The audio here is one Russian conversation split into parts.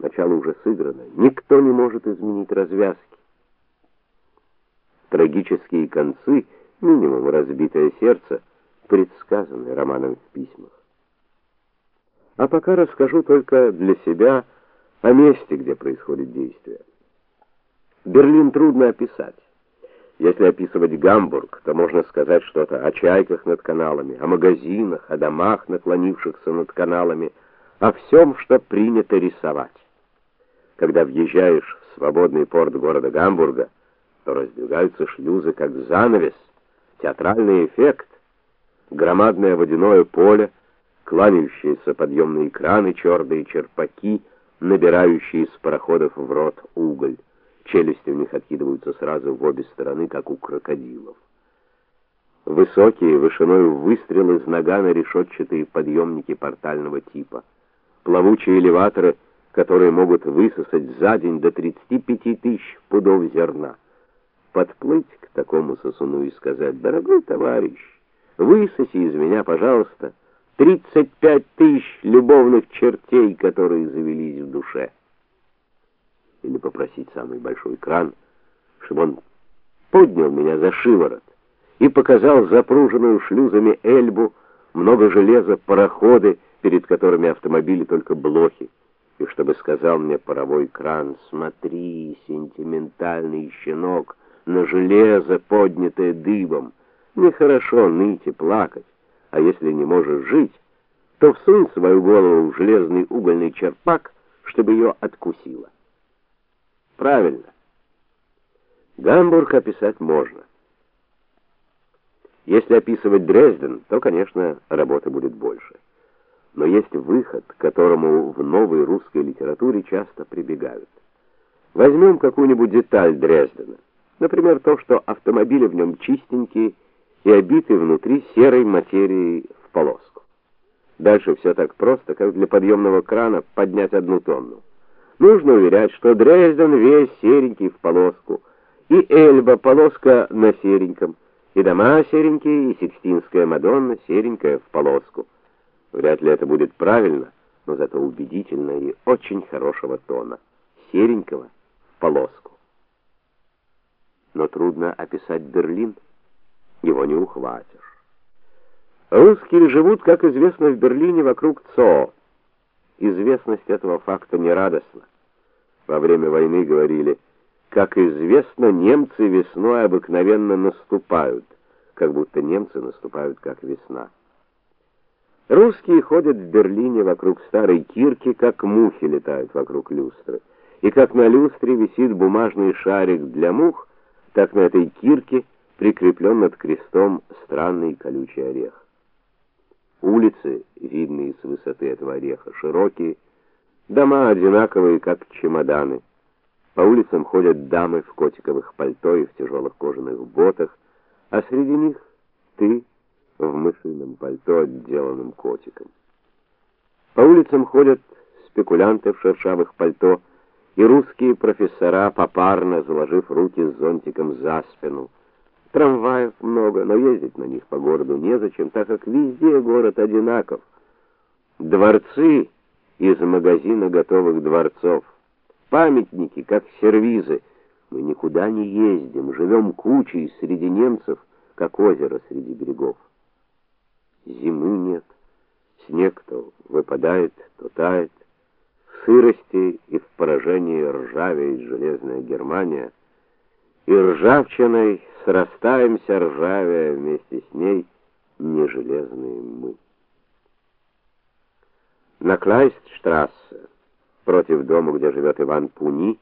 Начало уже сыграно. Никто не может изменить развязки. Трагические концы, минимум разбитое сердце, предсказаны романом в письмах. А пока расскажу только для себя о месте, где происходит действие. Берлин трудно описать. Если описывать Гамбург, то можно сказать что-то о чайках над каналами, о магазинах, о домах, наклонившихся над каналами, о всем, что принято рисовать. Когда въезжаешь в свободный порт города Гамбурга, то раздвигаются шлюзы как занавес, театральный эффект, громадное водяное поле, кланяющиеся подъемные краны, черные черпаки, набирающие из пароходов в рот уголь. Челюсти у них откидываются сразу в обе стороны, как у крокодилов. Высокие, вышиной в выстрел из нагана решетчатые подъемники портального типа. Плавучие элеваторы — которые могут высосать за день до 35 тысяч пудов зерна. Подплыть к такому сосуну и сказать: "Дорогой товарищ, высоси из меня, пожалуйста, 35 тысяч любовных чертей, которые завелись в душе". Или попросить самый большой кран, чтобы он поднял меня за шиворот и показал запруженную шлюзами Эльбу, много железа, пароходы, перед которыми автомобили только блохи и чтобы сказал мне паровой кран: "Смотри, сентиментальный щенок, на железо, поднятое дыбом. Нехорошо ныть и плакать, а если не можешь жить, то всунь свою голову в железный угольный черпак, чтобы ее откусило". Правильно. Гамбург описать можно. Если описывать Дрезден, то, конечно, работы будет больше но есть выход, к которому в новой русской литературе часто прибегают. Возьмем какую-нибудь деталь Дрездена. Например, то, что автомобили в нем чистенькие и обиты внутри серой материей в полоску. Дальше все так просто, как для подъемного крана поднять одну тонну. Нужно уверять, что Дрезден весь серенький в полоску, и Эльба полоска на сереньком, и дома серенькие, и Сикстинская Мадонна серенькая в полоску. Вряд ли это будет правильно, но зато убедительно и очень хорошего тона, серенького в полоску. Но трудно описать Берлин, его не ухватишь. Русские живут, как известно, в Берлине вокруг ЦО. Известность этого факта нерадостна. Во время войны говорили: "Как известно, немцы весной обыкновенно наступают", как будто немцы наступают как весна. Русские ходят в Берлине вокруг старой кирки, как мухи летают вокруг люстры. И как на люстре висит бумажный шарик для мух, так на этой кирке прикреплен над крестом странный колючий орех. Улицы, видные с высоты этого ореха, широкие, дома одинаковые, как чемоданы. По улицам ходят дамы в котиковых пальто и в тяжелых кожаных ботах, а среди них ты в мышином пальто, отделанном котиком. По улицам ходят спекулянты в шершавых пальто и русские профессора попарно заложив руки с зонтиком за спину. Трамваев много, но ездить на них по городу незачем, так как везде город одинаков. Дворцы из магазина готовых дворцов. Памятники, как сервизы. Мы никуда не ездим, живем кучей среди немцев, как озеро среди берегов зимы нет. Снег то выпадает, то тает. В сырости и в поражении ржавеет железная Германия, и ржавчиной срастаемся ржавея вместе с ней не железные мы. На Клайстштрассе, против дома, где живет Иван Пуни,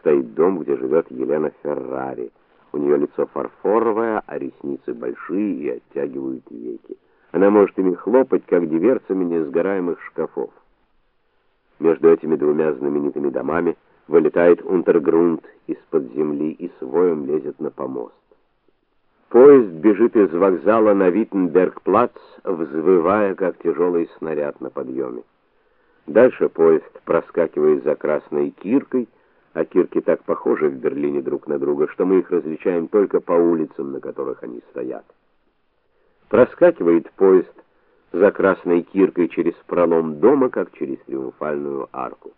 стоит дом, где живет Елена Феррари. У нее лицо фарфоровое, а ресницы большие и оттягивают веки. Она может ими хлопать, как дверцами несгораемых шкафов. Между этими двумя знаменитыми домами вылетает унтергрунд из-под земли и с воем лезет на помост. Поезд бежит из вокзала на Виттенбергплац, взвывая, как тяжелый снаряд на подъеме. Дальше поезд проскакивает за красной киркой, а кирки так похожи в Берлине друг на друга, что мы их различаем только по улицам, на которых они стоят. Проскакивает поезд за красной киркой через пролом дома, как через триумфальную арку.